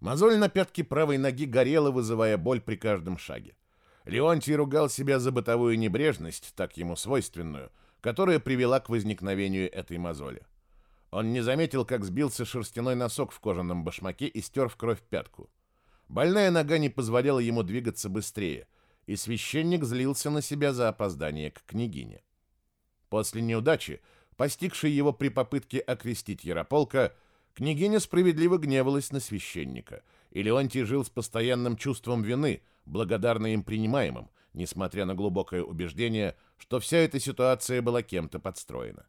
Мозоль на пятке правой ноги горела, вызывая боль при каждом шаге. Леонтий ругал себя за бытовую небрежность, так ему свойственную, которая привела к возникновению этой мозоли. Он не заметил, как сбился шерстяной носок в кожаном башмаке и стер в кровь пятку. Больная нога не позволяла ему двигаться быстрее, и священник злился на себя за опоздание к княгине. После неудачи, постигшей его при попытке окрестить Ярополка, княгиня справедливо гневалась на священника, и Леонтий жил с постоянным чувством вины, благодарно им принимаемым, несмотря на глубокое убеждение, что вся эта ситуация была кем-то подстроена.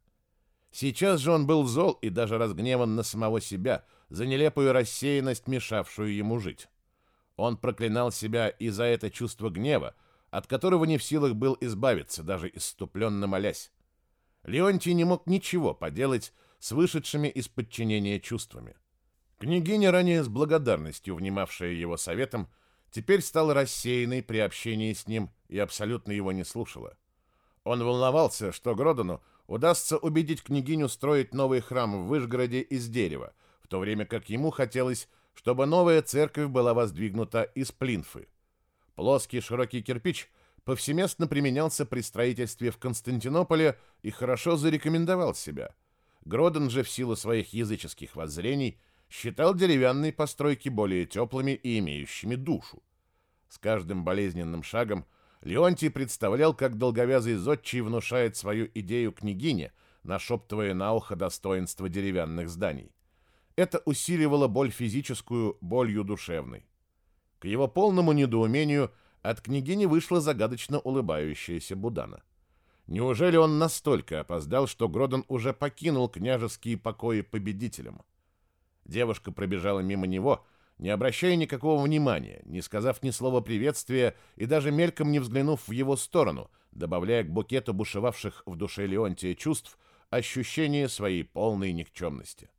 Сейчас же он был зол и даже разгневан на самого себя за нелепую рассеянность, мешавшую ему жить. Он проклинал себя и за это чувство гнева, от которого не в силах был избавиться, даже иступленно молясь. Леонтий не мог ничего поделать с вышедшими из подчинения чувствами. Княгиня, ранее с благодарностью внимавшая его советом, теперь стала рассеянной при общении с ним и абсолютно его не слушала. Он волновался, что Гродону удастся убедить княгиню строить новый храм в Вышгороде из дерева, в то время как ему хотелось чтобы новая церковь была воздвигнута из плинфы. Плоский широкий кирпич повсеместно применялся при строительстве в Константинополе и хорошо зарекомендовал себя. Гроден же в силу своих языческих воззрений считал деревянные постройки более теплыми и имеющими душу. С каждым болезненным шагом Леонтий представлял, как долговязый зодчий внушает свою идею княгине, нашептывая на ухо достоинство деревянных зданий. Это усиливало боль физическую болью душевной. К его полному недоумению от княгини вышла загадочно улыбающаяся Будана. Неужели он настолько опоздал, что Гродон уже покинул княжеские покои победителем? Девушка пробежала мимо него, не обращая никакого внимания, не сказав ни слова приветствия и даже мельком не взглянув в его сторону, добавляя к букету бушевавших в душе Леонтия чувств ощущение своей полной никчемности.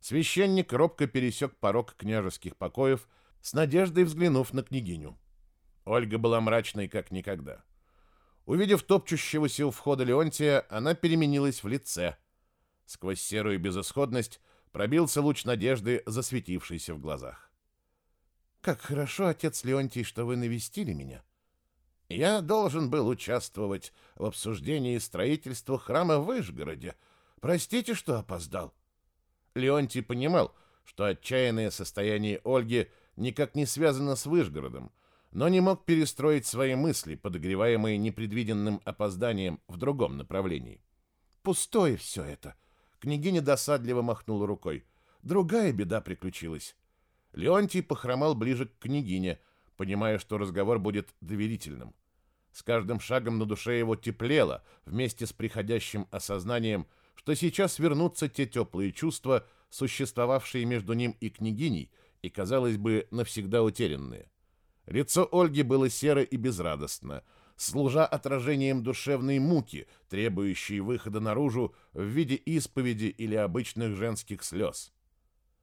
Священник робко пересек порог княжеских покоев, с надеждой взглянув на княгиню. Ольга была мрачной, как никогда. Увидев топчущегося у входа Леонтия, она переменилась в лице. Сквозь серую безысходность пробился луч надежды, засветившийся в глазах. «Как хорошо, отец Леонтий, что вы навестили меня. Я должен был участвовать в обсуждении строительства храма в Вышгороде. Простите, что опоздал». Леонтий понимал, что отчаянное состояние Ольги никак не связано с Выжгородом, но не мог перестроить свои мысли, подогреваемые непредвиденным опозданием в другом направлении. «Пустое все это!» Княгиня досадливо махнула рукой. «Другая беда приключилась». Леонтий похромал ближе к княгине, понимая, что разговор будет доверительным. С каждым шагом на душе его теплело, вместе с приходящим осознанием – что сейчас вернутся те теплые чувства, существовавшие между ним и княгиней, и, казалось бы, навсегда утерянные. Лицо Ольги было серо и безрадостно, служа отражением душевной муки, требующей выхода наружу в виде исповеди или обычных женских слез.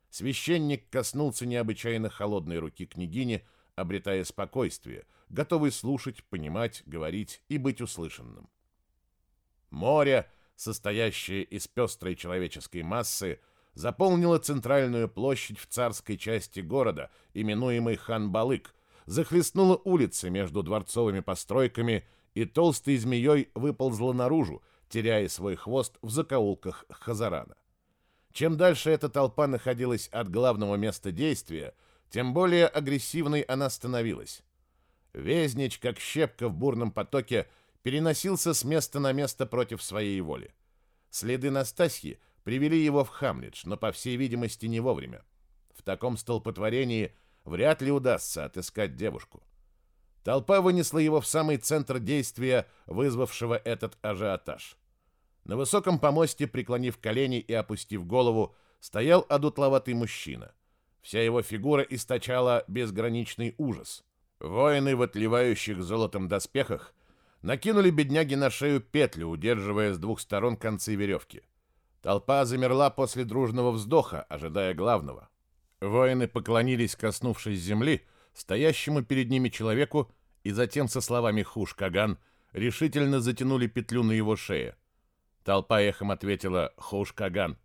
Священник коснулся необычайно холодной руки княгини, обретая спокойствие, готовый слушать, понимать, говорить и быть услышанным. Море состоящая из пестрой человеческой массы, заполнила центральную площадь в царской части города, именуемой Хан-Балык, захлестнула улицы между дворцовыми постройками и толстой змеей выползла наружу, теряя свой хвост в закоулках Хазарана. Чем дальше эта толпа находилась от главного места действия, тем более агрессивной она становилась. Везнич, как щепка в бурном потоке, переносился с места на место против своей воли. Следы Настасьи привели его в Хамлидж, но, по всей видимости, не вовремя. В таком столпотворении вряд ли удастся отыскать девушку. Толпа вынесла его в самый центр действия, вызвавшего этот ажиотаж. На высоком помосте, преклонив колени и опустив голову, стоял одутловатый мужчина. Вся его фигура источала безграничный ужас. Воины в отливающих золотом доспехах Накинули бедняги на шею петлю, удерживая с двух сторон концы веревки. Толпа замерла после дружного вздоха, ожидая главного. Воины поклонились, коснувшись земли, стоящему перед ними человеку, и затем со словами «Хуш Каган» решительно затянули петлю на его шее. Толпа эхом ответила «Хуш Каган».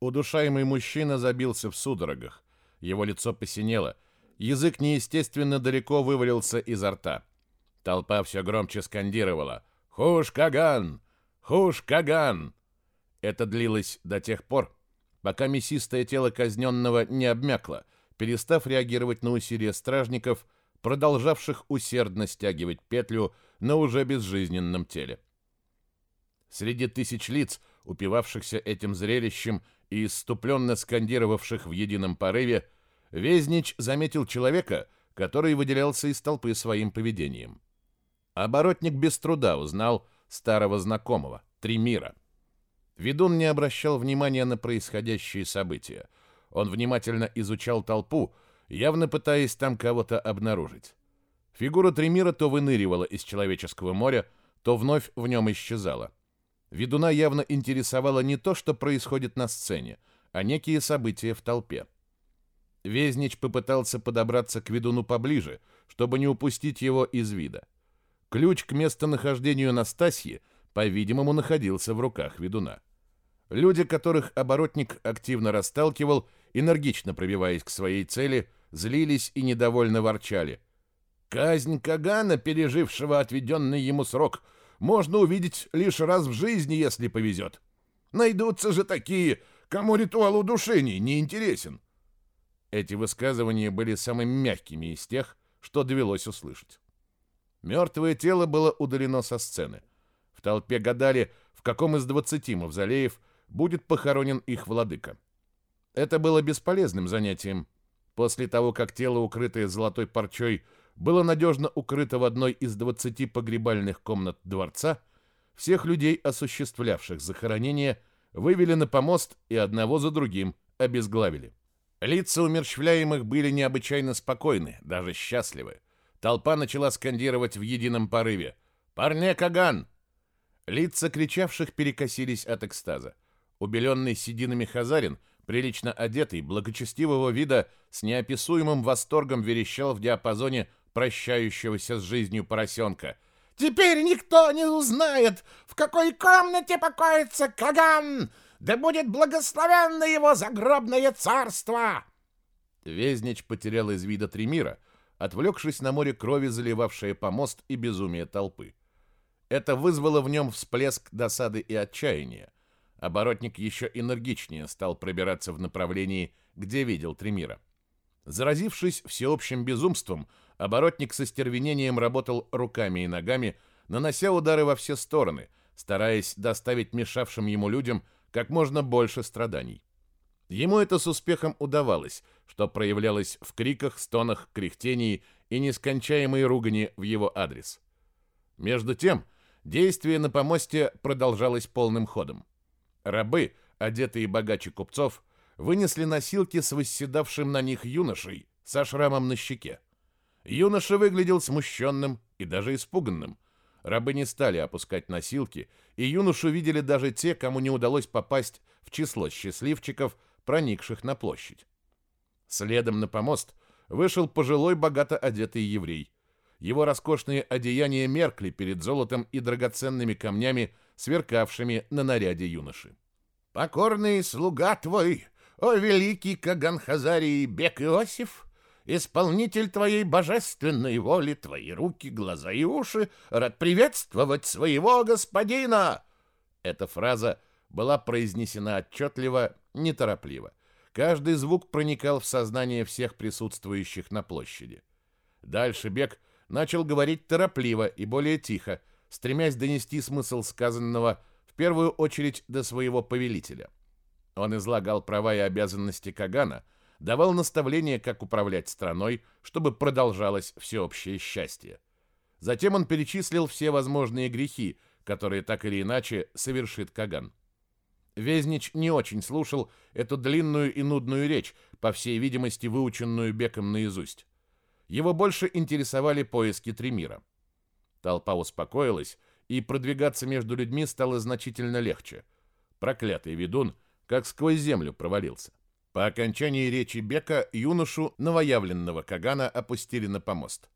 Удушаемый мужчина забился в судорогах. Его лицо посинело, язык неестественно далеко вывалился изо рта. Толпа все громче скандировала «Хуш-Каган! Хуш-Каган!» Это длилось до тех пор, пока мясистое тело казненного не обмякло, перестав реагировать на усилия стражников, продолжавших усердно стягивать петлю на уже безжизненном теле. Среди тысяч лиц, упивавшихся этим зрелищем и иступленно скандировавших в едином порыве, Везнич заметил человека, который выделялся из толпы своим поведением. Оборотник без труда узнал старого знакомого, Тримира. Ведун не обращал внимания на происходящие события. Он внимательно изучал толпу, явно пытаясь там кого-то обнаружить. Фигура Тремира то выныривала из человеческого моря, то вновь в нем исчезала. Ведуна явно интересовало не то, что происходит на сцене, а некие события в толпе. Везнич попытался подобраться к ведуну поближе, чтобы не упустить его из вида. Ключ к местонахождению Настасьи, по-видимому, находился в руках ведуна. Люди, которых оборотник активно расталкивал, энергично пробиваясь к своей цели, злились и недовольно ворчали. Казнь Кагана, пережившего отведенный ему срок, можно увидеть лишь раз в жизни, если повезет. Найдутся же такие, кому ритуал удушений не интересен. Эти высказывания были самыми мягкими из тех, что довелось услышать. Мертвое тело было удалено со сцены. В толпе гадали, в каком из двадцати мавзолеев будет похоронен их владыка. Это было бесполезным занятием. После того, как тело, укрытое золотой парчой, было надежно укрыто в одной из двадцати погребальных комнат дворца, всех людей, осуществлявших захоронение, вывели на помост и одного за другим обезглавили. Лица умерщвляемых были необычайно спокойны, даже счастливы. Толпа начала скандировать в едином порыве «Парне Каган!». Лица кричавших перекосились от экстаза. Убеленный сединами Хазарин, прилично одетый, благочестивого вида, с неописуемым восторгом верещал в диапазоне прощающегося с жизнью поросенка. «Теперь никто не узнает, в какой комнате покоится Каган! Да будет благословенно его загробное царство!» Везнич потерял из вида Тремира, отвлекшись на море крови, заливавшее помост и безумие толпы. Это вызвало в нем всплеск досады и отчаяния. Оборотник еще энергичнее стал пробираться в направлении, где видел Тремира. Заразившись всеобщим безумством, оборотник со стервенением работал руками и ногами, нанося удары во все стороны, стараясь доставить мешавшим ему людям как можно больше страданий. Ему это с успехом удавалось, что проявлялось в криках, стонах, кряхтении и нескончаемой ругани в его адрес. Между тем, действие на помосте продолжалось полным ходом. Рабы, одетые богаче купцов, вынесли носилки с восседавшим на них юношей со шрамом на щеке. Юноша выглядел смущенным и даже испуганным. Рабы не стали опускать носилки, и юношу видели даже те, кому не удалось попасть в число счастливчиков, проникших на площадь. Следом на помост вышел пожилой богато одетый еврей. Его роскошные одеяния меркли перед золотом и драгоценными камнями, сверкавшими на наряде юноши. «Покорный слуга твой, о великий Каган Хазарий Бек Иосиф!» исполнитель твоей божественной воли, твои руки, глаза и уши, рад приветствовать своего господина!» Эта фраза была произнесена отчетливо, неторопливо. Каждый звук проникал в сознание всех присутствующих на площади. Дальше Бек начал говорить торопливо и более тихо, стремясь донести смысл сказанного в первую очередь до своего повелителя. Он излагал права и обязанности Кагана, давал наставления, как управлять страной, чтобы продолжалось всеобщее счастье. Затем он перечислил все возможные грехи, которые так или иначе совершит Каган. Везнич не очень слушал эту длинную и нудную речь, по всей видимости, выученную Беком наизусть. Его больше интересовали поиски Тремира. Толпа успокоилась, и продвигаться между людьми стало значительно легче. Проклятый ведун как сквозь землю провалился. По окончании речи Бека юношу новоявленного Кагана опустили на помост.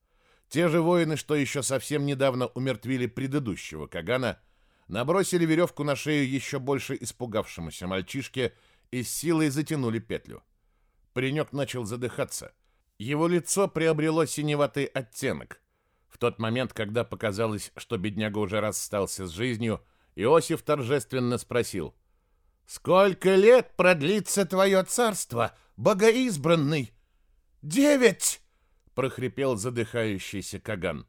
Те же воины, что еще совсем недавно умертвили предыдущего Кагана, набросили веревку на шею еще больше испугавшемуся мальчишке и с силой затянули петлю. Паренек начал задыхаться. Его лицо приобрело синеватый оттенок. В тот момент, когда показалось, что бедняга уже расстался с жизнью, Иосиф торжественно спросил. «Сколько лет продлится твое царство, богоизбранный?» «Девять!» — прохрипел задыхающийся Каган.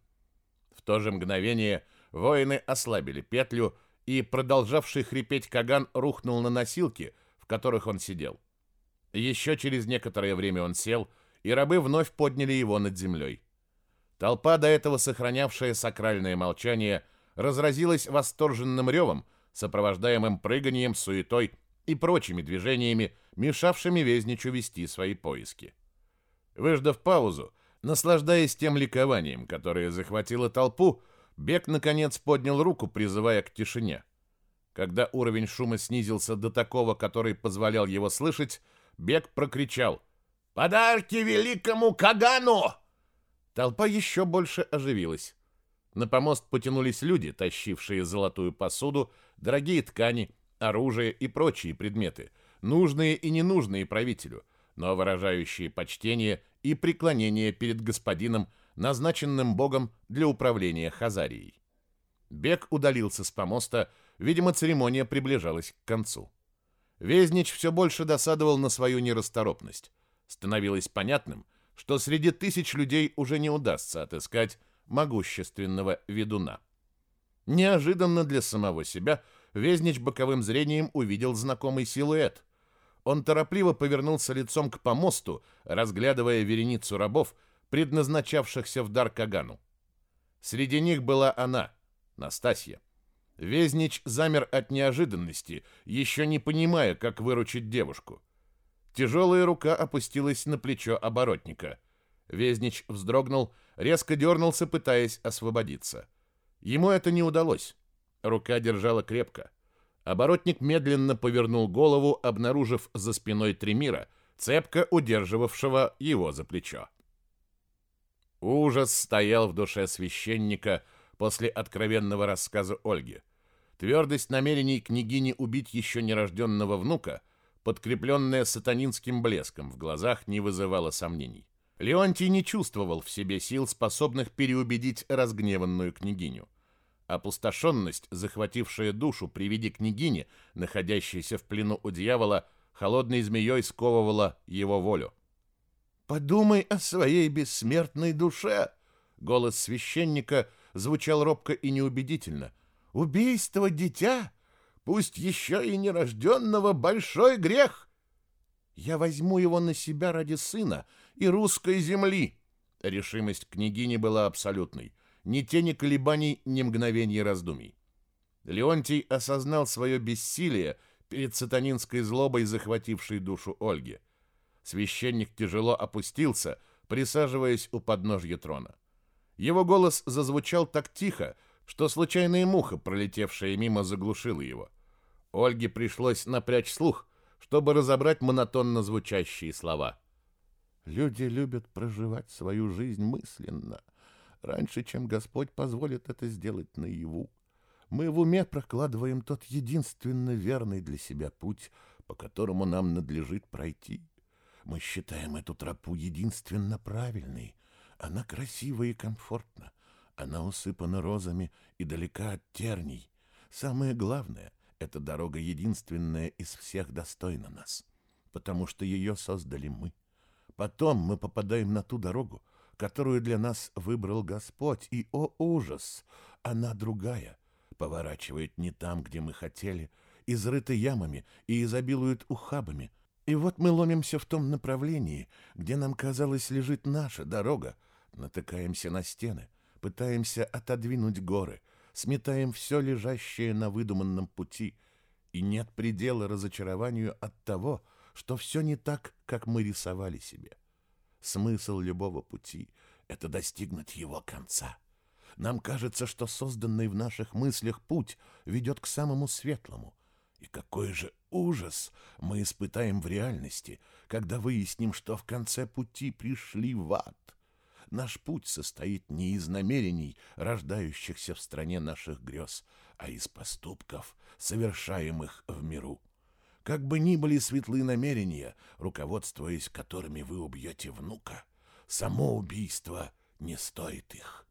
В то же мгновение воины ослабили петлю, и продолжавший хрипеть Каган рухнул на носилки, в которых он сидел. Еще через некоторое время он сел, и рабы вновь подняли его над землей. Толпа, до этого сохранявшая сакральное молчание, разразилась восторженным ревом, сопровождаемым прыганием, суетой и прочими движениями, мешавшими Везничу вести свои поиски. Выждав паузу, наслаждаясь тем ликованием, которое захватило толпу, Бек, наконец, поднял руку, призывая к тишине. Когда уровень шума снизился до такого, который позволял его слышать, Бек прокричал «Подарки великому Кагану!» Толпа еще больше оживилась. На помост потянулись люди, тащившие золотую посуду, дорогие ткани, оружие и прочие предметы, нужные и ненужные правителю, но выражающие почтение и преклонение перед господином, назначенным богом для управления Хазарией. Бек удалился с помоста, видимо, церемония приближалась к концу. Везнич все больше досадовал на свою нерасторопность. Становилось понятным, что среди тысяч людей уже не удастся отыскать могущественного ведуна. Неожиданно для самого себя Везнич боковым зрением увидел знакомый силуэт. Он торопливо повернулся лицом к помосту, разглядывая вереницу рабов, предназначавшихся в дар Кагану. Среди них была она, Настасья. Везнич замер от неожиданности, еще не понимая, как выручить девушку. Тяжелая рука опустилась на плечо оборотника. Везнич вздрогнул, резко дернулся, пытаясь освободиться. Ему это не удалось. Рука держала крепко. Оборотник медленно повернул голову, обнаружив за спиной Тремира, цепко удерживавшего его за плечо. Ужас стоял в душе священника после откровенного рассказа Ольги. Твердость намерений княгини убить еще нерожденного внука, подкрепленная сатанинским блеском в глазах, не вызывала сомнений. Леонтий не чувствовал в себе сил, способных переубедить разгневанную княгиню. Опустошенность, захватившая душу при виде княгини, находящейся в плену у дьявола, холодной змеей сковывала его волю. «Подумай о своей бессмертной душе!» Голос священника звучал робко и неубедительно. «Убийство дитя, пусть еще и нерожденного, большой грех! Я возьму его на себя ради сына и русской земли!» Решимость княгини была абсолютной. Ни тени колебаний, ни мгновений раздумий. Леонтий осознал свое бессилие перед сатанинской злобой, захватившей душу Ольги. Священник тяжело опустился, присаживаясь у подножья трона. Его голос зазвучал так тихо, что случайная муха, пролетевшая мимо, заглушила его. Ольге пришлось напрячь слух, чтобы разобрать монотонно звучащие слова. «Люди любят проживать свою жизнь мысленно, раньше, чем Господь позволит это сделать наяву. Мы в уме прокладываем тот единственно верный для себя путь, по которому нам надлежит пройти». Мы считаем эту тропу единственно правильной. Она красива и комфортна. Она усыпана розами и далека от терний. Самое главное, эта дорога единственная из всех достойна нас, потому что ее создали мы. Потом мы попадаем на ту дорогу, которую для нас выбрал Господь, и, о ужас, она другая, поворачивает не там, где мы хотели, изрыта ямами и изобилует ухабами — и вот мы ломимся в том направлении, где нам казалось лежит наша дорога, натыкаемся на стены, пытаемся отодвинуть горы, сметаем все лежащее на выдуманном пути, и нет предела разочарованию от того, что все не так, как мы рисовали себе. Смысл любого пути — это достигнуть его конца. Нам кажется, что созданный в наших мыслях путь ведет к самому светлому. И какой же ужас мы испытаем в реальности, когда выясним, что в конце пути пришли в ад. Наш путь состоит не из намерений, рождающихся в стране наших грез, а из поступков, совершаемых в миру. как бы ни были светлые намерения, руководствуясь которыми вы убьете внука, само убийство не стоит их.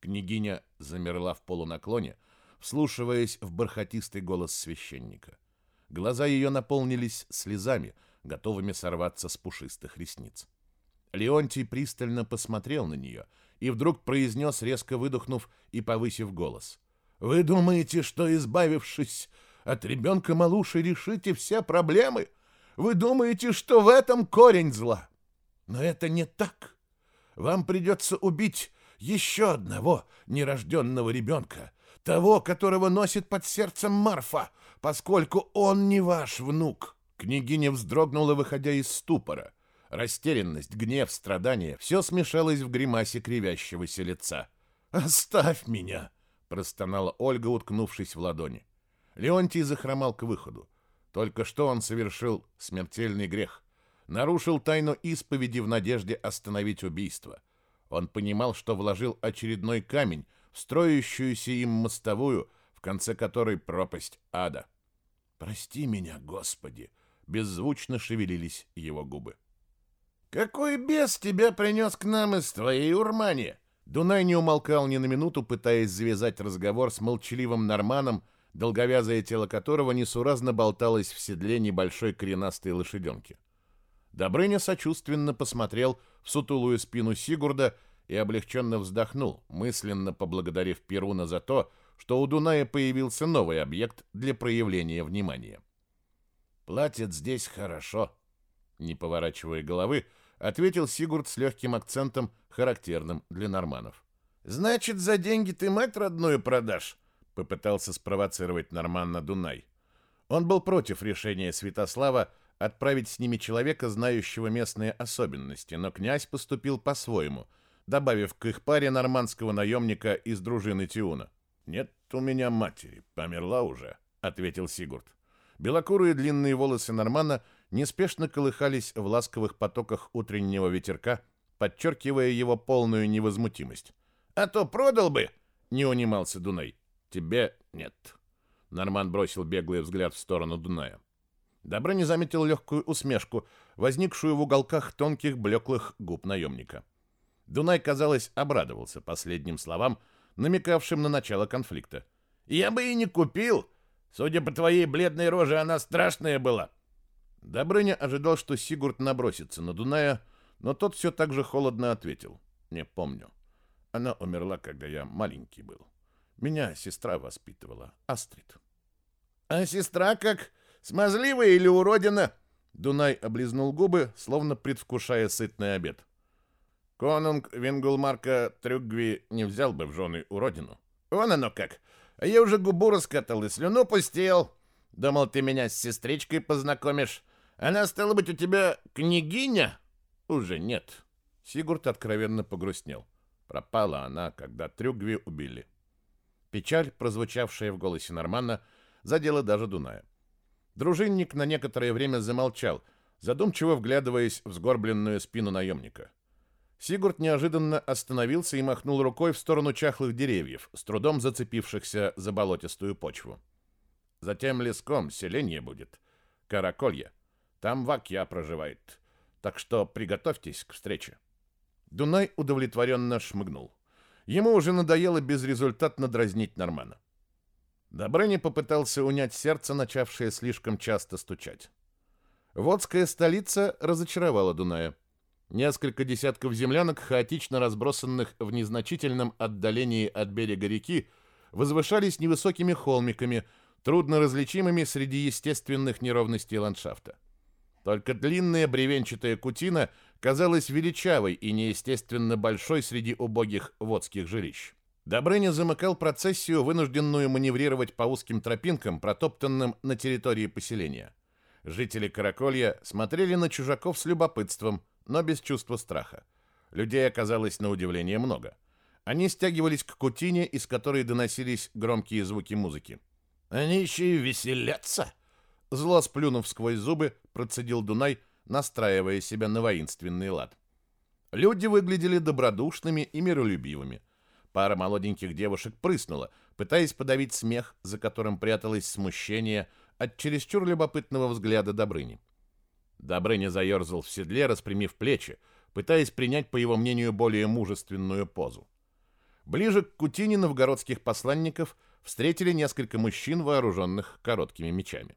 Княгиня замерла в полунаклоне, вслушиваясь в бархатистый голос священника. Глаза ее наполнились слезами, готовыми сорваться с пушистых ресниц. Леонтий пристально посмотрел на нее и вдруг произнес, резко выдохнув и повысив голос. «Вы думаете, что, избавившись от ребенка малуши решите все проблемы? Вы думаете, что в этом корень зла? Но это не так. Вам придется убить еще одного нерожденного ребенка, того, которого носит под сердцем Марфа, поскольку он не ваш внук. Княгиня вздрогнула, выходя из ступора. Растерянность, гнев, страдания — все смешалось в гримасе кривящегося лица. «Оставь меня!» — простонала Ольга, уткнувшись в ладони. Леонтий захромал к выходу. Только что он совершил смертельный грех. Нарушил тайну исповеди в надежде остановить убийство. Он понимал, что вложил очередной камень в строящуюся им мостовую, в конце которой пропасть ада. «Прости меня, Господи!» — беззвучно шевелились его губы. «Какой бес тебя принес к нам из твоей урмани?» Дунай не умолкал ни на минуту, пытаясь завязать разговор с молчаливым норманом, долговязое тело которого несуразно болталось в седле небольшой коренастой лошаденки. Добрыня сочувственно посмотрел в сутулую спину Сигурда и облегченно вздохнул, мысленно поблагодарив Перуна за то, что у Дуная появился новый объект для проявления внимания. «Платят здесь хорошо», — не поворачивая головы, ответил Сигурд с легким акцентом, характерным для норманов. «Значит, за деньги ты мать родную продашь?» попытался спровоцировать Норманна Дунай. Он был против решения Святослава отправить с ними человека, знающего местные особенности, но князь поступил по-своему, добавив к их паре нормандского наемника из дружины Тиуна. «Нет у меня матери, померла уже», — ответил Сигурд. Белокурые длинные волосы Нормана неспешно колыхались в ласковых потоках утреннего ветерка, подчеркивая его полную невозмутимость. «А то продал бы!» — не унимался Дунай. Тебе нет. Норман бросил беглый взгляд в сторону Дуная. Добро заметил легкую усмешку, возникшую в уголках тонких блеклых губ наемника. Дунай, казалось, обрадовался последним словам, намекавшим на начало конфликта. «Я бы и не купил! Судя по твоей бледной роже, она страшная была!» Добрыня ожидал, что Сигурд набросится на Дуная, но тот все так же холодно ответил. «Не помню. Она умерла, когда я маленький был». Меня сестра воспитывала, Астрид. А сестра как? Смазливая или уродина? Дунай облизнул губы, словно предвкушая сытный обед. Конунг Вингулмарка Трюгви не взял бы в жены уродину. Вон оно как. Я уже губу раскатал и слюну пустил. Думал, ты меня с сестричкой познакомишь. Она, стала быть, у тебя княгиня? Уже нет. Сигурд откровенно погрустнел. Пропала она, когда Трюгви убили. Печаль, прозвучавшая в голосе Нормана, задела даже Дуная. Дружинник на некоторое время замолчал, задумчиво вглядываясь в сгорбленную спину наемника. Сигурд неожиданно остановился и махнул рукой в сторону чахлых деревьев, с трудом зацепившихся за болотистую почву. Затем леском селение будет. Караколье. Там Вакья проживает. Так что приготовьтесь к встрече. Дунай удовлетворенно шмыгнул. Ему уже надоело безрезультатно дразнить Нормана. Добрыни попытался унять сердце, начавшее слишком часто стучать. Водская столица разочаровала Дуная. Несколько десятков землянок, хаотично разбросанных в незначительном отдалении от берега реки, возвышались невысокими холмиками, трудно различимыми среди естественных неровностей ландшафта. Только длинная бревенчатая кутина казалась величавой и неестественно большой среди убогих водских жилищ. Добрыня замыкал процессию, вынужденную маневрировать по узким тропинкам, протоптанным на территории поселения. Жители Караколья смотрели на чужаков с любопытством, но без чувства страха. Людей оказалось на удивление много. Они стягивались к кутине, из которой доносились громкие звуки музыки. «Они еще и веселятся!» Зло сплюнув сквозь зубы, процедил Дунай, настраивая себя на воинственный лад. Люди выглядели добродушными и миролюбивыми. Пара молоденьких девушек прыснула, пытаясь подавить смех, за которым пряталось смущение, от чересчур любопытного взгляда Добрыни. Добрыня заерзал в седле, распрямив плечи, пытаясь принять, по его мнению, более мужественную позу. Ближе к кутине новгородских посланников встретили несколько мужчин, вооруженных короткими мечами.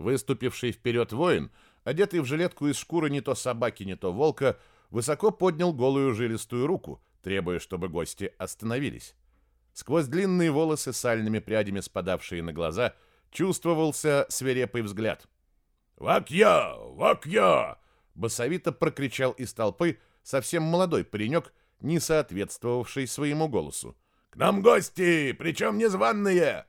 Выступивший вперед воин, одетый в жилетку из шкуры не то собаки, не то волка, высоко поднял голую жилистую руку, требуя, чтобы гости остановились. Сквозь длинные волосы сальными прядями, спадавшие на глаза, чувствовался свирепый взгляд. «Вак-я! Вак-я!» — басовито прокричал из толпы совсем молодой паренек, не соответствовавший своему голосу. «К нам гости, причем незваные!»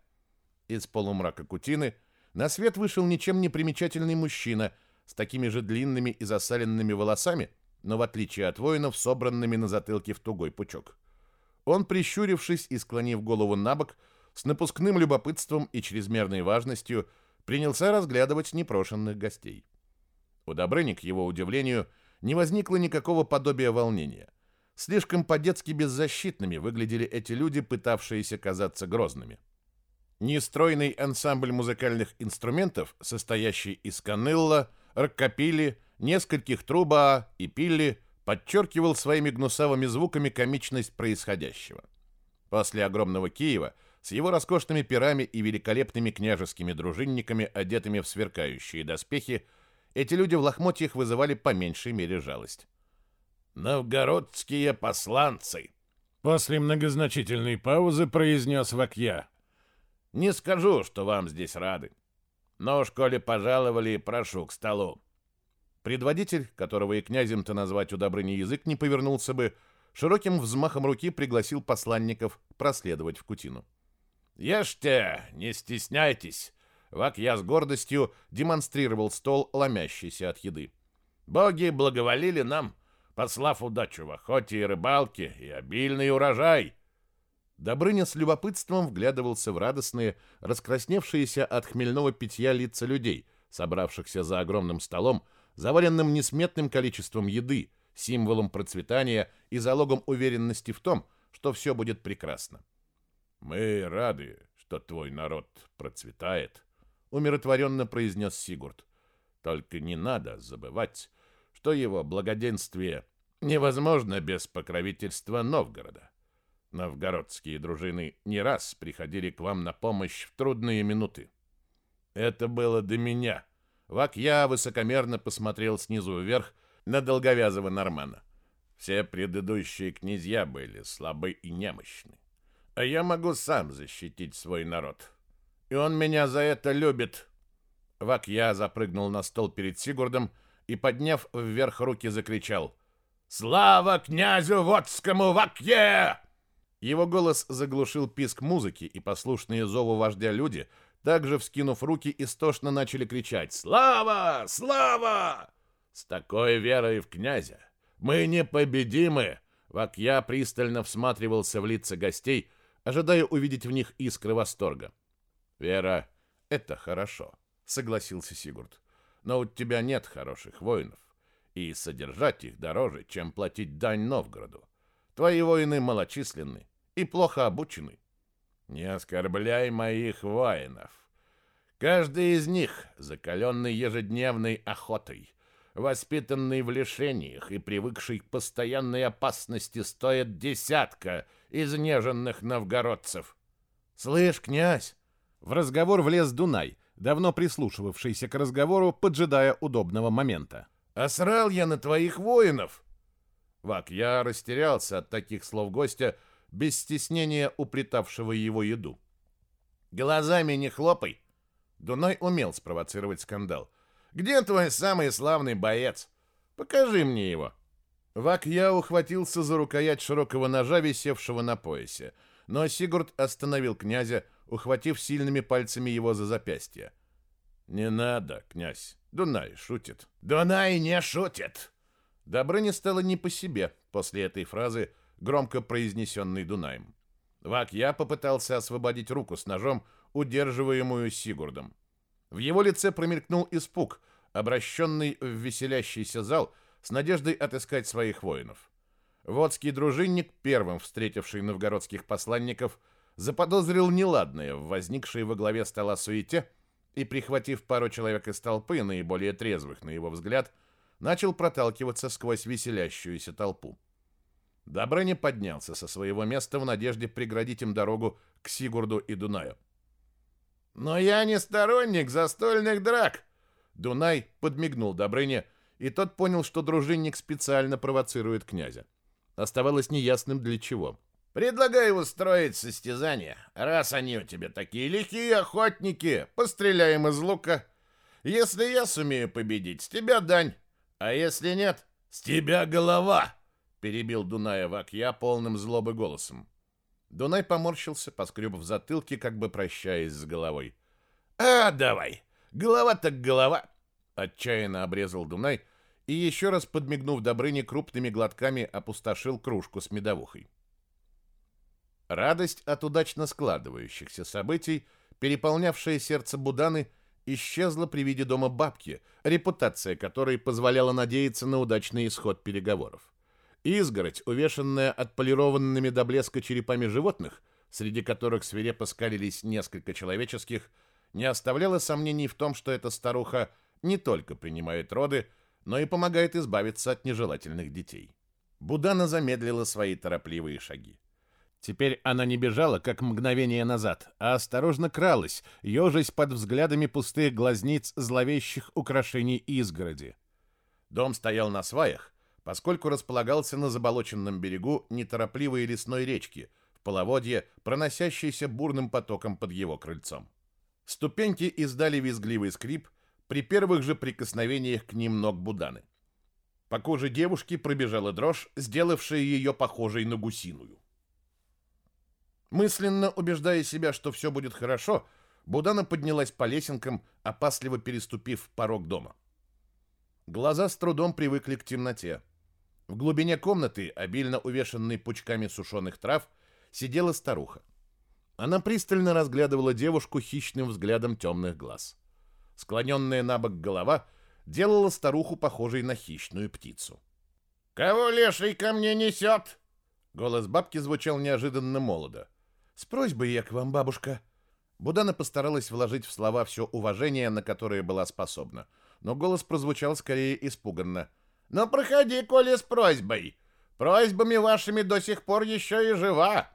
Из полумрака кутины на свет вышел ничем не примечательный мужчина с такими же длинными и засаленными волосами, но в отличие от воинов, собранными на затылке в тугой пучок. Он, прищурившись и склонив голову на бок, с напускным любопытством и чрезмерной важностью принялся разглядывать непрошенных гостей. У Добрыни, к его удивлению, не возникло никакого подобия волнения. Слишком по-детски беззащитными выглядели эти люди, пытавшиеся казаться грозными. Нестройный ансамбль музыкальных инструментов, состоящий из канылла, раккопили, нескольких труба и пилли, подчеркивал своими гнусавыми звуками комичность происходящего. После огромного Киева с его роскошными пирами и великолепными княжескими дружинниками, одетыми в сверкающие доспехи, эти люди в лохмотьях вызывали по меньшей мере жалость. «Новгородские посланцы!» После многозначительной паузы произнес Вакья. «Не скажу, что вам здесь рады. Но в школе пожаловали, прошу к столу. Предводитель, которого и князем-то назвать у Добрыни язык не повернулся бы, широким взмахом руки пригласил посланников проследовать в Кутину. «Ешьте, не стесняйтесь!» Вак я с гордостью демонстрировал стол, ломящийся от еды. «Боги благоволили нам, послав удачу в охоте и рыбалке и обильный урожай!» Добрыня с любопытством вглядывался в радостные, раскрасневшиеся от хмельного питья лица людей, собравшихся за огромным столом, заваленным несметным количеством еды, символом процветания и залогом уверенности в том, что все будет прекрасно. «Мы рады, что твой народ процветает», — умиротворенно произнес Сигурд. «Только не надо забывать, что его благоденствие невозможно без покровительства Новгорода. Новгородские дружины не раз приходили к вам на помощь в трудные минуты. Это было до меня, Вак я высокомерно посмотрел снизу вверх на долговязого Нормана. Все предыдущие князья были слабы и немощны. А я могу сам защитить свой народ. И он меня за это любит. Вак я запрыгнул на стол перед Сигурдом и, подняв вверх руки, закричал «Слава князю Вотскому Вакье!» Его голос заглушил писк музыки, и послушные зову вождя люди — также, вскинув руки, истошно начали кричать «Слава! Слава!» С такой верой в князя мы непобедимы! Вакья пристально всматривался в лица гостей, ожидая увидеть в них искры восторга. «Вера — это хорошо», — согласился Сигурд. «Но у тебя нет хороших воинов, и содержать их дороже, чем платить дань Новгороду. Твои воины малочисленны и плохо обучены. Не оскорбляй моих воинов. Каждый из них, закаленный ежедневной охотой, воспитанный в лишениях и привыкший к постоянной опасности, стоит десятка изнеженных новгородцев. «Слышь, князь!» В разговор влез Дунай, давно прислушивавшийся к разговору, поджидая удобного момента. «Осрал я на твоих воинов!» Вак, я растерялся от таких слов гостя, без стеснения уплетавшего его еду. «Глазами не хлопай!» Дунай умел спровоцировать скандал. «Где твой самый славный боец? Покажи мне его!» Вак я ухватился за рукоять широкого ножа, висевшего на поясе, но Сигурд остановил князя, ухватив сильными пальцами его за запястье. «Не надо, князь. Дунай шутит». «Дунай не шутит!» Добрыне стало не по себе после этой фразы, громко произнесенный Дунаем. Вак я попытался освободить руку с ножом, удерживаемую Сигурдом. В его лице промелькнул испуг, обращенный в веселящийся зал с надеждой отыскать своих воинов. Водский дружинник, первым встретивший новгородских посланников, заподозрил неладное в возникшей во главе стола суете и, прихватив пару человек из толпы, наиболее трезвых, на его взгляд, начал проталкиваться сквозь веселящуюся толпу. Добрыня поднялся со своего места в надежде преградить им дорогу к Сигурду и Дунаю. «Но я не сторонник застольных драк!» Дунай подмигнул Добрыне, и тот понял, что дружинник специально провоцирует князя. Оставалось неясным для чего. «Предлагаю устроить состязание. Раз они у тебя такие лихие охотники, постреляем из лука. Если я сумею победить, с тебя дань. А если нет, с тебя голова!» Перебил Дуная Вакья полным злобы голосом. Дунай поморщился, поскреб в затылке, как бы прощаясь с головой. «А, давай! Голова так голова!» Отчаянно обрезал Дунай и, еще раз подмигнув Добрыне крупными глотками, опустошил кружку с медовухой. Радость от удачно складывающихся событий, переполнявшая сердце Буданы, исчезла при виде дома бабки, репутация которой позволяла надеяться на удачный исход переговоров. Изгородь, увешанная отполированными до блеска черепами животных, среди которых свирепо скалились несколько человеческих, не оставляла сомнений в том, что эта старуха не только принимает роды, но и помогает избавиться от нежелательных детей. Будана замедлила свои торопливые шаги. Теперь она не бежала, как мгновение назад, а осторожно кралась, ежась под взглядами пустых глазниц зловещих украшений изгороди. Дом стоял на сваях, поскольку располагался на заболоченном берегу неторопливой лесной речки, в половодье, проносящейся бурным потоком под его крыльцом. Ступеньки издали визгливый скрип при первых же прикосновениях к ним ног Буданы. По коже девушки пробежала дрожь, сделавшая ее похожей на гусиную. Мысленно убеждая себя, что все будет хорошо, Будана поднялась по лесенкам, опасливо переступив порог дома. Глаза с трудом привыкли к темноте. В глубине комнаты, обильно увешанной пучками сушеных трав, сидела старуха. Она пристально разглядывала девушку хищным взглядом темных глаз. Склоненная на бок голова делала старуху похожей на хищную птицу. «Кого леший ко мне несет?» Голос бабки звучал неожиданно молодо. «С просьбой я к вам, бабушка». Будана постаралась вложить в слова все уважение, на которое была способна, но голос прозвучал скорее испуганно. Но проходи, коли с просьбой. Просьбами вашими до сих пор еще и жива.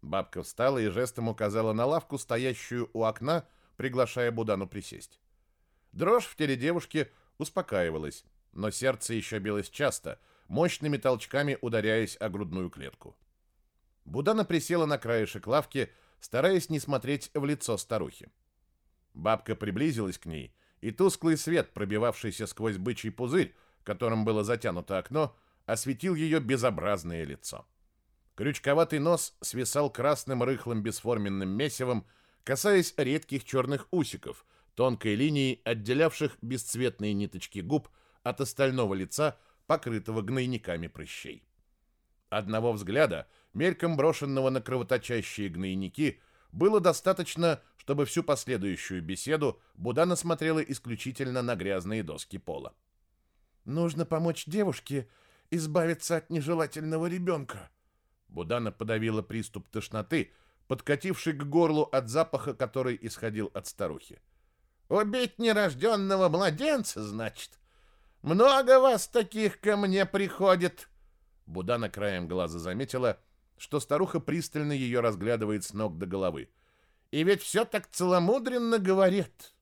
Бабка встала и жестом указала на лавку, стоящую у окна, приглашая Будану присесть. Дрожь в теле девушки успокаивалась, но сердце еще билось часто, мощными толчками ударяясь о грудную клетку. Будана присела на краешек лавки, стараясь не смотреть в лицо старухи. Бабка приблизилась к ней, и тусклый свет, пробивавшийся сквозь бычий пузырь, которым было затянуто окно, осветил ее безобразное лицо. Крючковатый нос свисал красным рыхлым бесформенным месивом, касаясь редких черных усиков, тонкой линией, отделявших бесцветные ниточки губ от остального лица, покрытого гнойниками прыщей. Одного взгляда, мельком брошенного на кровоточащие гнойники, было достаточно, чтобы всю последующую беседу Будана смотрела исключительно на грязные доски пола. Нужно помочь девушке избавиться от нежелательного ребенка. Будана подавила приступ тошноты, подкативший к горлу от запаха, который исходил от старухи. «Убить нерожденного младенца, значит? Много вас таких ко мне приходит!» Будана краем глаза заметила, что старуха пристально ее разглядывает с ног до головы. «И ведь все так целомудренно говорит.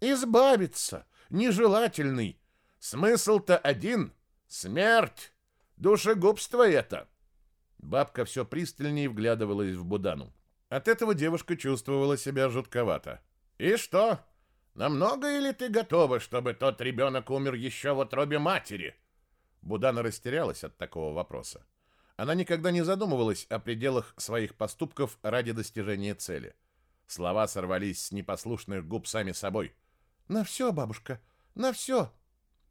Избавиться, нежелательный, Смысл-то один — смерть. Душегубство это. Бабка все пристальнее вглядывалась в Будану. От этого девушка чувствовала себя жутковато. «И что? Намного или ты готова, чтобы тот ребенок умер еще в утробе матери?» Будана растерялась от такого вопроса. Она никогда не задумывалась о пределах своих поступков ради достижения цели. Слова сорвались с непослушных губ сами собой. «На все, бабушка, на все!»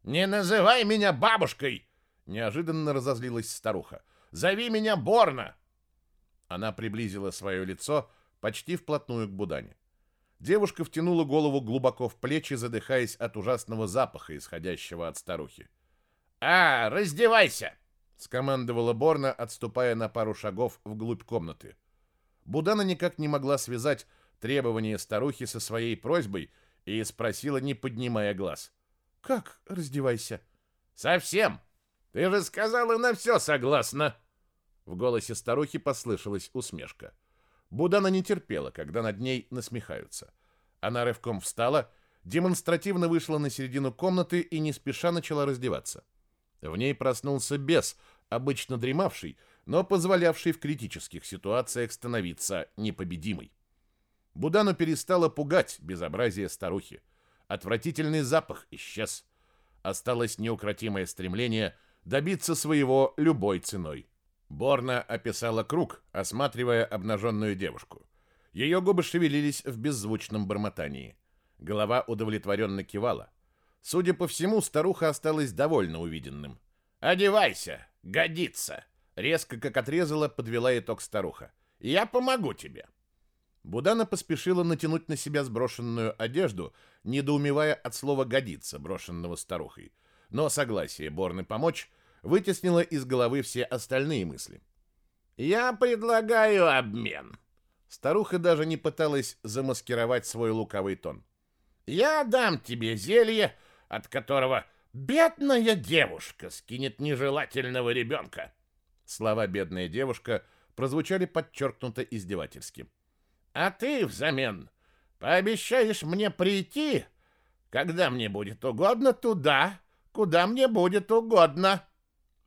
«Не называй меня бабушкой!» Неожиданно разозлилась старуха. «Зови меня Борна!» Она приблизила свое лицо почти вплотную к Будане. Девушка втянула голову глубоко в плечи, задыхаясь от ужасного запаха, исходящего от старухи. «А, раздевайся!» — скомандовала Борна, отступая на пару шагов вглубь комнаты. Будана никак не могла связать требования старухи со своей просьбой и спросила, не поднимая глаз. «Как раздевайся?» «Совсем! Ты же сказала на все согласна!» В голосе старухи послышалась усмешка. Будана не терпела, когда над ней насмехаются. Она рывком встала, демонстративно вышла на середину комнаты и не спеша начала раздеваться. В ней проснулся бес, обычно дремавший, но позволявший в критических ситуациях становиться непобедимой. Будану перестало пугать безобразие старухи. Отвратительный запах исчез. Осталось неукротимое стремление добиться своего любой ценой. Борна описала круг, осматривая обнаженную девушку. Ее губы шевелились в беззвучном бормотании. Голова удовлетворенно кивала. Судя по всему, старуха осталась довольна увиденным. «Одевайся! Годится!» Резко, как отрезала, подвела итог старуха. «Я помогу тебе!» Будана поспешила натянуть на себя сброшенную одежду, недоумевая от слова «годится», брошенного старухой. Но согласие Борны помочь вытеснило из головы все остальные мысли. «Я предлагаю обмен». Старуха даже не пыталась замаскировать свой луковый тон. «Я дам тебе зелье, от которого бедная девушка скинет нежелательного ребенка». Слова «бедная девушка» прозвучали подчеркнуто издевательски. «А ты взамен пообещаешь мне прийти, когда мне будет угодно, туда, куда мне будет угодно».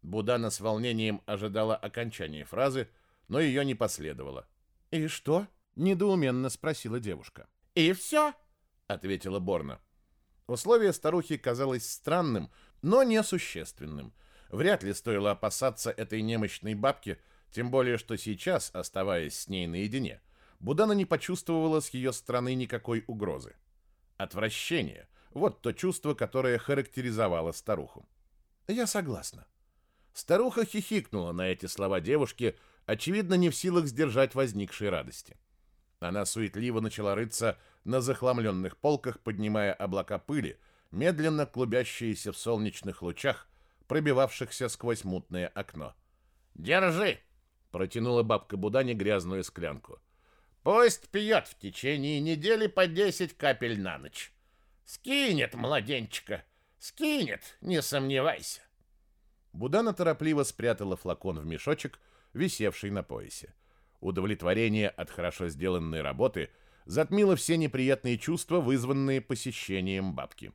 Будана с волнением ожидала окончания фразы, но ее не последовало. «И что?» — недоуменно спросила девушка. «И все», — ответила Борна. Условие старухи казалось странным, но несущественным. Вряд ли стоило опасаться этой немощной бабки, тем более, что сейчас, оставаясь с ней наедине, Будана не почувствовала с ее стороны никакой угрозы. Отвращение — вот то чувство, которое характеризовало старуху. «Я согласна», Старуха хихикнула на эти слова девушки, очевидно, не в силах сдержать возникшей радости. Она суетливо начала рыться на захламленных полках, поднимая облака пыли, медленно клубящиеся в солнечных лучах, пробивавшихся сквозь мутное окно. «Держи!» — протянула бабка Будане грязную склянку. «Пусть пьет в течение недели по десять капель на ночь. Скинет младенчика, скинет, не сомневайся». Будана торопливо спрятала флакон в мешочек, висевший на поясе. Удовлетворение от хорошо сделанной работы затмило все неприятные чувства, вызванные посещением бабки.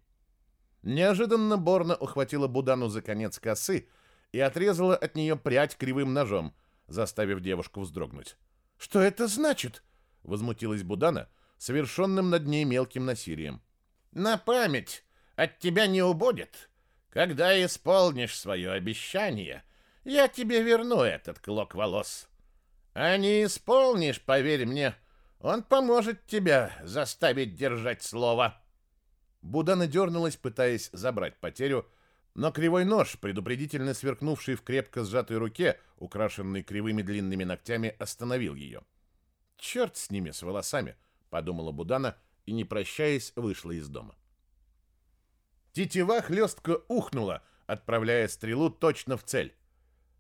Неожиданно Борна ухватила Будану за конец косы и отрезала от нее прядь кривым ножом, заставив девушку вздрогнуть. «Что это значит?» — возмутилась Будана, совершенным над ней мелким насилием. «На память! От тебя не убудет!» Когда исполнишь свое обещание, я тебе верну этот клок волос. А не исполнишь, поверь мне, он поможет тебе заставить держать слово. Будана дернулась, пытаясь забрать потерю, но кривой нож, предупредительно сверкнувший в крепко сжатой руке, украшенный кривыми длинными ногтями, остановил ее. «Черт с ними, с волосами!» — подумала Будана и, не прощаясь, вышла из дома. Тетива хлестко ухнула, отправляя стрелу точно в цель.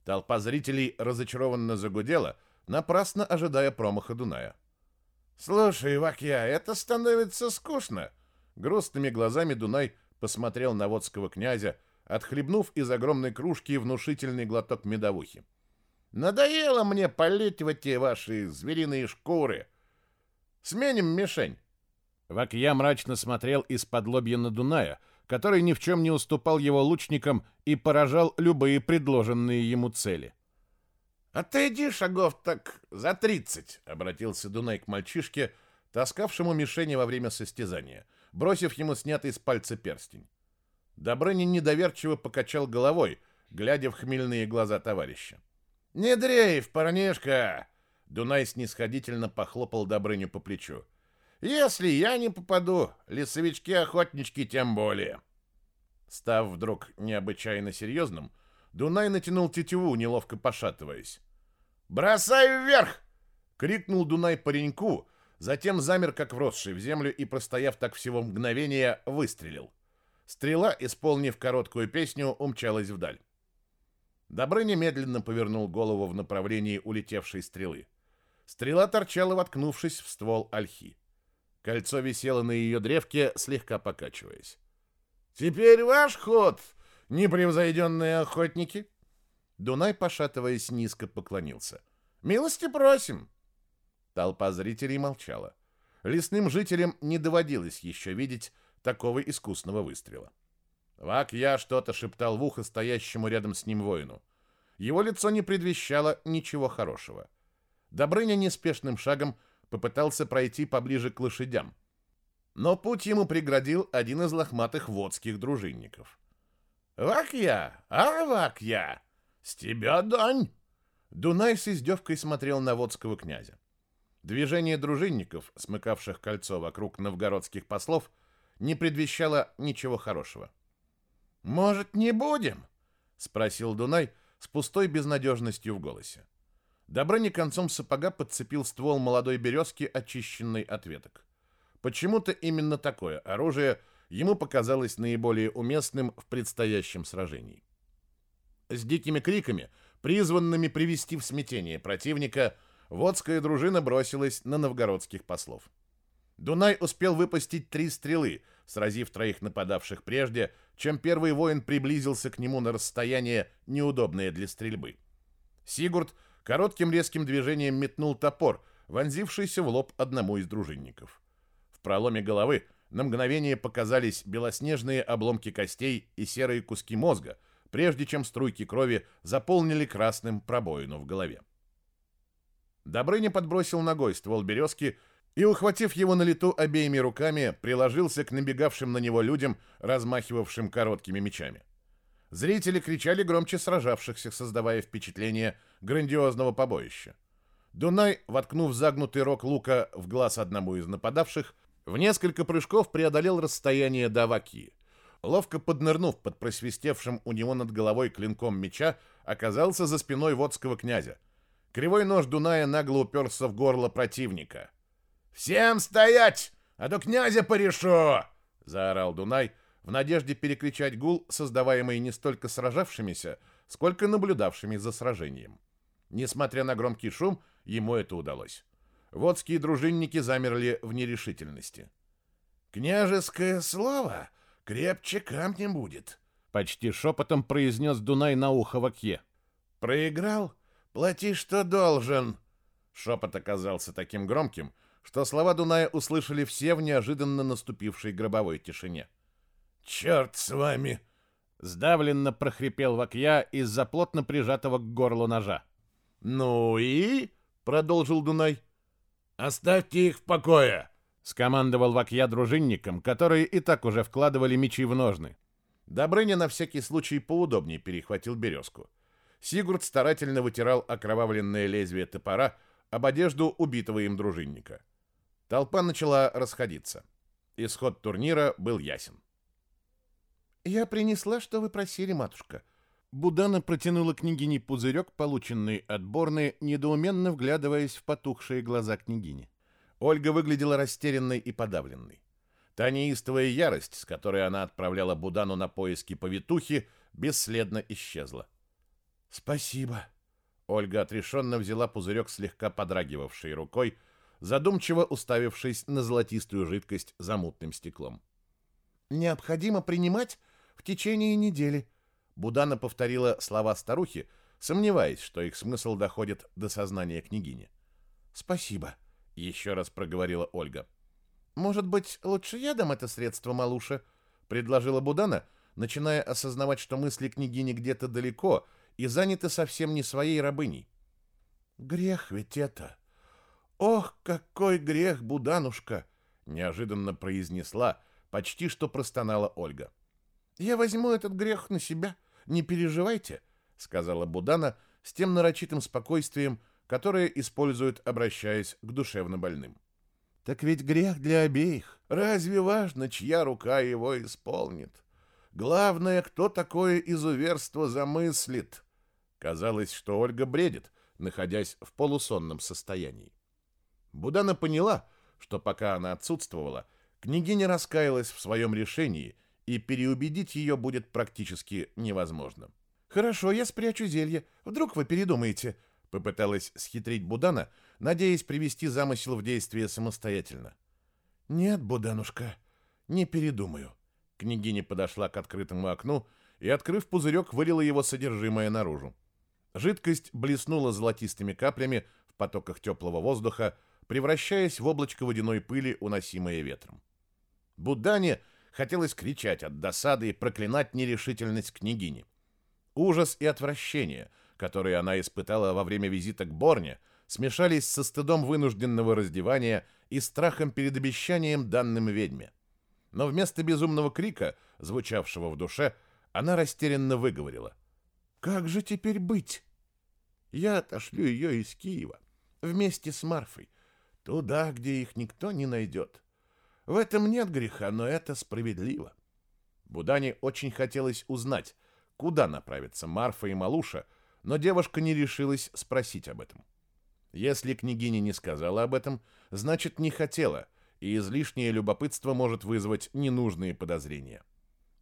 Толпа зрителей разочарованно загудела, напрасно ожидая промаха Дуная. «Слушай, Вакья, это становится скучно!» Грустными глазами Дунай посмотрел на водского князя, отхлебнув из огромной кружки внушительный глоток медовухи. «Надоело мне палить в эти ваши звериные шкуры! Сменим мишень!» Вакья мрачно смотрел из-под лобья на Дуная — который ни в чем не уступал его лучникам и поражал любые предложенные ему цели. «Отойди шагов так за тридцать», — обратился Дунай к мальчишке, таскавшему мишени во время состязания, бросив ему снятый с пальца перстень. Добрынин недоверчиво покачал головой, глядя в хмельные глаза товарища. «Не дрейф, парнишка!» Дунай снисходительно похлопал Добрыню по плечу. Если я не попаду, лесовички-охотнички тем более. Став вдруг необычайно серьезным, Дунай натянул тетиву, неловко пошатываясь. «Бросай вверх!» — крикнул Дунай пареньку, затем замер, как вросший в землю, и, простояв так всего мгновения, выстрелил. Стрела, исполнив короткую песню, умчалась вдаль. Добрыня медленно повернул голову в направлении улетевшей стрелы. Стрела торчала, воткнувшись в ствол ольхи. Кольцо висело на ее древке, слегка покачиваясь. «Теперь ваш ход, непревзойденные охотники!» Дунай, пошатываясь, низко поклонился. «Милости просим!» Толпа зрителей молчала. Лесным жителям не доводилось еще видеть такого искусного выстрела. Вак я что-то шептал в ухо стоящему рядом с ним воину. Его лицо не предвещало ничего хорошего. Добрыня неспешным шагом попытался пройти поближе к лошадям. Но путь ему преградил один из лохматых водских дружинников. «Вак я! А, вак я! С тебя дань!» Дунай с издевкой смотрел на водского князя. Движение дружинников, смыкавших кольцо вокруг новгородских послов, не предвещало ничего хорошего. «Может, не будем?» — спросил Дунай с пустой безнадежностью в голосе. Добрыня концом сапога подцепил ствол молодой березки, очищенной от веток. Почему-то именно такое оружие ему показалось наиболее уместным в предстоящем сражении. С дикими криками, призванными привести в смятение противника, Водская дружина бросилась на новгородских послов. Дунай успел выпустить три стрелы, сразив троих нападавших прежде, чем первый воин приблизился к нему на расстояние, неудобное для стрельбы. Сигурд коротким резким движением метнул топор, вонзившийся в лоб одному из дружинников. В проломе головы на мгновение показались белоснежные обломки костей и серые куски мозга, прежде чем струйки крови заполнили красным пробоину в голове. Добрыня подбросил ногой ствол березки и, ухватив его на лету обеими руками, приложился к набегавшим на него людям, размахивавшим короткими мечами. Зрители кричали громче сражавшихся, создавая впечатление грандиозного побоища. Дунай, воткнув загнутый рог лука в глаз одному из нападавших, в несколько прыжков преодолел расстояние до Ваки. Ловко поднырнув под просвистевшим у него над головой клинком меча, оказался за спиной водского князя — Кривой нож Дуная нагло уперся в горло противника. «Всем стоять, а то князя порешу!» — заорал Дунай, в надежде перекричать гул, создаваемый не столько сражавшимися, сколько наблюдавшими за сражением. Несмотря на громкий шум, ему это удалось. Водские дружинники замерли в нерешительности. «Княжеское слово крепче камня будет», — почти шепотом произнес Дунай на ухо Вакье. «Проиграл?» «Плати, что должен!» Шепот оказался таким громким, что слова Дуная услышали все в неожиданно наступившей гробовой тишине. «Черт с вами!» Сдавленно прохрипел Вакья из-за плотно прижатого к горлу ножа. «Ну и?» — продолжил Дунай. «Оставьте их в покое!» — скомандовал Вакья дружинникам, которые и так уже вкладывали мечи в ножны. Добрыня на всякий случай поудобнее перехватил березку. Сигурд старательно вытирал окровавленное лезвие топора об одежду убитого им дружинника. Толпа начала расходиться. Исход турнира был ясен. «Я принесла, что вы просили, матушка». Будана протянула княгине пузырек, полученный от Борны, недоуменно вглядываясь в потухшие глаза княгини. Ольга выглядела растерянной и подавленной. Та неистовая ярость, с которой она отправляла Будану на поиски повитухи, бесследно исчезла. «Спасибо». Ольга отрешенно взяла пузырек слегка подрагивавшей рукой, задумчиво уставившись на золотистую жидкость за мутным стеклом. «Необходимо принимать в течение недели», — Будана повторила слова старухи, сомневаясь, что их смысл доходит до сознания княгини. «Спасибо», — еще раз проговорила Ольга. «Может быть, лучше я дам это средство малуше?» — предложила Будана, начиная осознавать, что мысли княгини где-то далеко — и заняты совсем не своей рабыней. Грех ведь это. Ох, какой грех, Буданушка, неожиданно произнесла, почти что простонала Ольга. Я возьму этот грех на себя, не переживайте, сказала Будана с тем нарочитым спокойствием, которое используют, обращаясь к душевно больным. Так ведь грех для обеих. Разве важно, чья рука его исполнит? Главное, кто такое изуверство замыслит. Казалось, что Ольга бредит, находясь в полусонном состоянии. Будана поняла, что пока она отсутствовала, княгиня раскаялась в своем решении, и переубедить ее будет практически невозможно. «Хорошо, я спрячу зелье. Вдруг вы передумаете?» Попыталась схитрить Будана, надеясь привести замысел в действие самостоятельно. Нет, Буданушка, не передумаю. Княгиня подошла к открытому окну и, открыв пузырек, вылила его содержимое наружу. Жидкость блеснула золотистыми каплями в потоках теплого воздуха, превращаясь в облачко водяной пыли, уносимое ветром. Будане хотелось кричать от досады и проклинать нерешительность княгини. Ужас и отвращение, которые она испытала во время визита к Борне, смешались со стыдом вынужденного раздевания и страхом перед обещанием данным ведьме. Но вместо безумного крика, звучавшего в душе, она растерянно выговорила. «Как же теперь быть? Я отошлю ее из Киева вместе с Марфой, туда, где их никто не найдет. В этом нет греха, но это справедливо». Будане очень хотелось узнать, куда направятся Марфа и Малуша, но девушка не решилась спросить об этом. Если княгиня не сказала об этом, значит, не хотела, и излишнее любопытство может вызвать ненужные подозрения.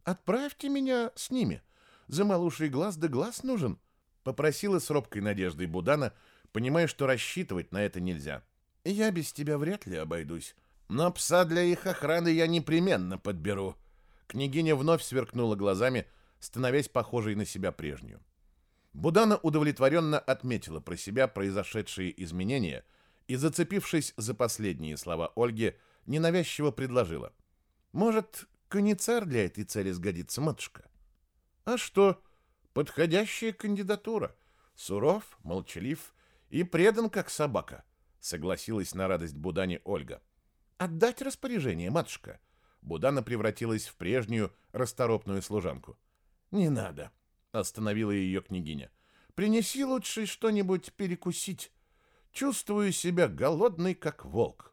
«Отправьте меня с ними. За малушей глаз да глаз нужен», — попросила с робкой надеждой Будана, понимая, что рассчитывать на это нельзя. «Я без тебя вряд ли обойдусь, но пса для их охраны я непременно подберу». Княгиня вновь сверкнула глазами, становясь похожей на себя прежнюю. Будана удовлетворенно отметила про себя произошедшие изменения и, зацепившись за последние слова Ольги, ненавязчиво предложила. «Может, коницар для этой цели сгодится, матушка?» «А что? Подходящая кандидатура. Суров, молчалив и предан, как собака», — согласилась на радость Будане Ольга. «Отдать распоряжение, матушка». Будана превратилась в прежнюю расторопную служанку. «Не надо», Остановила ее княгиня. «Принеси лучше что-нибудь перекусить. Чувствую себя голодной, как волк».